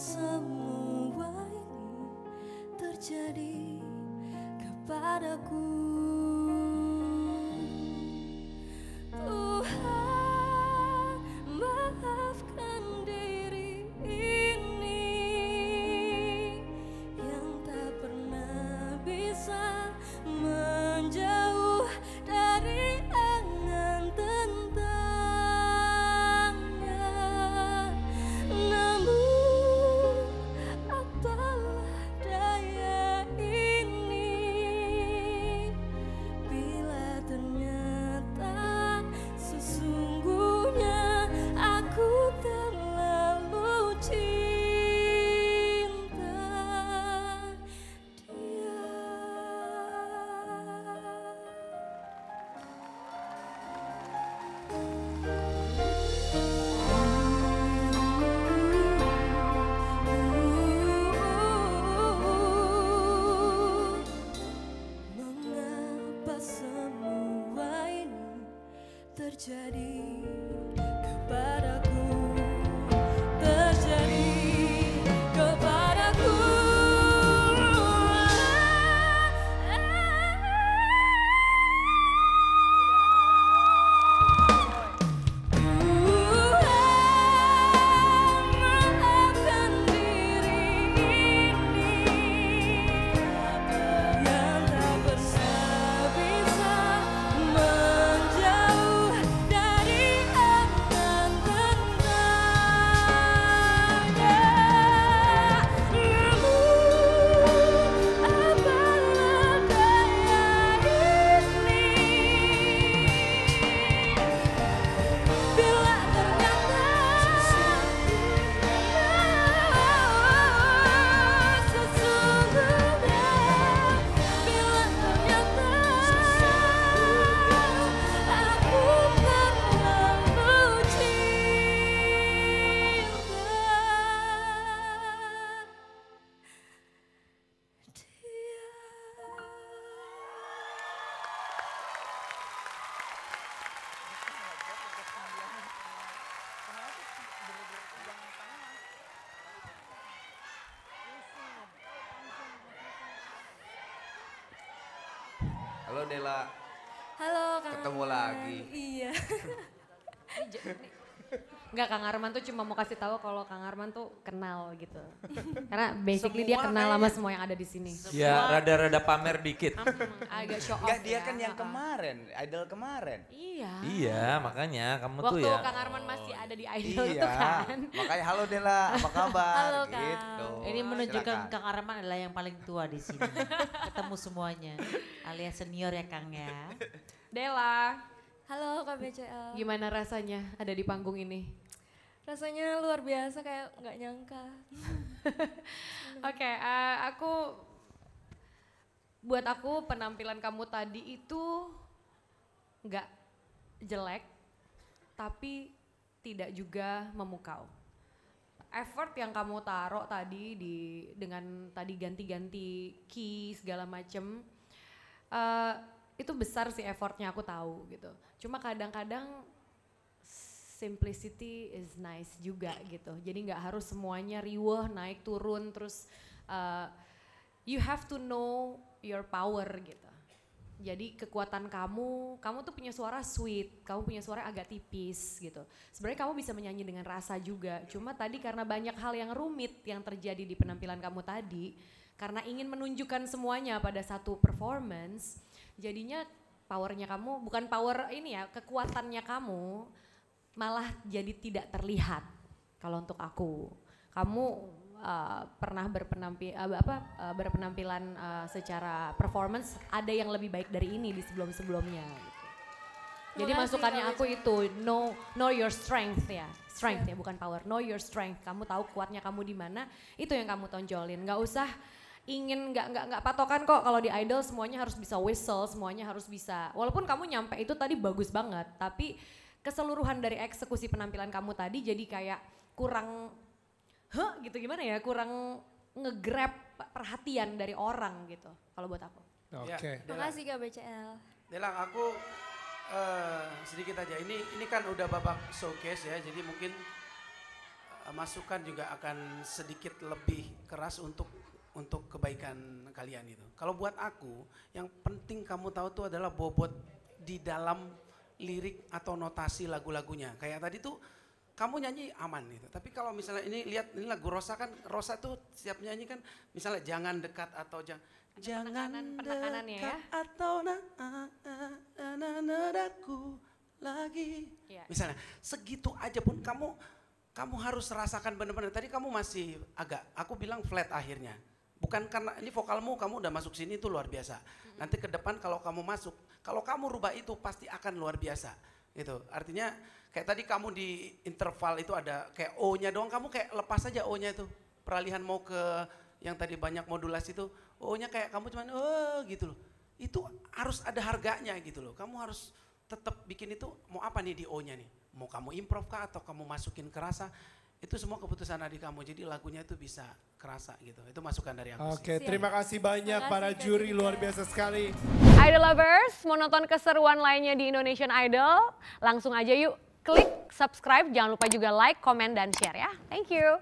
semua ini terjadi kepadaku terjadi Halo Dela, Halo Kang Ketemu lagi. Iya. Enggak, Kang Arman tuh cuma mau kasih tahu kalau Kang Arman tuh kenal gitu. Karena basically dia kenal sama semua yang ada di sini. Ya rada-rada pamer dikit. Hmm, agak show off Enggak dia ya. kan yang kemarin, idol kemarin. Iya. Iya makanya kamu tuh Waktu ya. Kang Arman masih ada di Idol iya. tuh kan. Makanya halo Dela, apa kabar? Halo, Kang. gitu. Ini menunjukkan Silakan. Kang Arman adalah yang paling tua di sini. Ketemu semuanya. Alias senior ya Kang ya. Dela, Halo Kak BCL. gimana rasanya ada di panggung ini? Rasanya luar biasa kayak nggak nyangka. Oke, eh, aku buat aku penampilan kamu tadi itu nggak jelek, tapi tidak juga memukau. Effort yang kamu taruh tadi di dengan tadi ganti-ganti key segala macem, eh, itu besar sih effortnya aku tahu gitu. Cuma kadang-kadang simplicity is nice juga gitu. Jadi nggak harus semuanya riweh naik turun terus uh, you have to know your power gitu. Jadi kekuatan kamu, kamu tuh punya suara sweet, kamu punya suara agak tipis gitu. Sebenarnya kamu bisa menyanyi dengan rasa juga. Cuma tadi karena banyak hal yang rumit yang terjadi di penampilan kamu tadi, karena ingin menunjukkan semuanya pada satu performance, jadinya powernya kamu bukan power ini ya, kekuatannya kamu malah jadi tidak terlihat kalau untuk aku. Kamu uh, pernah berpenampi, uh, apa, uh, berpenampilan uh, secara performance ada yang lebih baik dari ini di sebelum-sebelumnya. Gitu. Jadi masukannya aku itu know know your strength ya, strength ya bukan power, know your strength. Kamu tahu kuatnya kamu di mana, itu yang kamu tonjolin. Gak usah ingin nggak nggak nggak patokan kok kalau di idol semuanya harus bisa whistle, semuanya harus bisa. Walaupun kamu nyampe itu tadi bagus banget, tapi keseluruhan dari eksekusi penampilan kamu tadi jadi kayak kurang huh gitu gimana ya kurang ngegrab perhatian dari orang gitu kalau buat aku Oke. Dela, Makasih Kak BCL. Dela, aku eh, sedikit aja. Ini ini kan udah babak showcase ya, jadi mungkin eh, masukan juga akan sedikit lebih keras untuk untuk kebaikan kalian gitu. Kalau buat aku, yang penting kamu tahu tuh adalah bobot di dalam lirik atau notasi lagu-lagunya. Kayak tadi tuh kamu nyanyi aman gitu. Tapi kalau misalnya ini lihat ini lagu Rosa kan Rosa tuh setiap nyanyi kan misalnya jangan dekat atau jangan jangan penekanannya ya. dekat atau na na- na- na- nadaku lagi. Iya. Misalnya segitu aja pun kamu kamu harus rasakan benar-benar. Tadi kamu masih agak aku bilang flat akhirnya. Bukan karena ini vokalmu kamu udah masuk sini itu luar biasa. Nanti ke depan kalau kamu masuk, kalau kamu rubah itu pasti akan luar biasa. Gitu. Artinya kayak tadi kamu di interval itu ada kayak O-nya doang, kamu kayak lepas aja O-nya itu. Peralihan mau ke yang tadi banyak modulasi itu, O-nya kayak kamu cuman oh gitu loh. Itu harus ada harganya gitu loh. Kamu harus tetap bikin itu mau apa nih di O-nya nih? Mau kamu improv kah atau kamu masukin kerasa? Itu semua keputusan adik kamu. Jadi lagunya itu bisa kerasa gitu. Itu masukan dari aku sih. Oke, terima kasih banyak Makasih, para juri luar biasa sekali. Idol lovers, mau nonton keseruan lainnya di Indonesian Idol? Langsung aja yuk klik subscribe, jangan lupa juga like, komen, dan share ya. Thank you.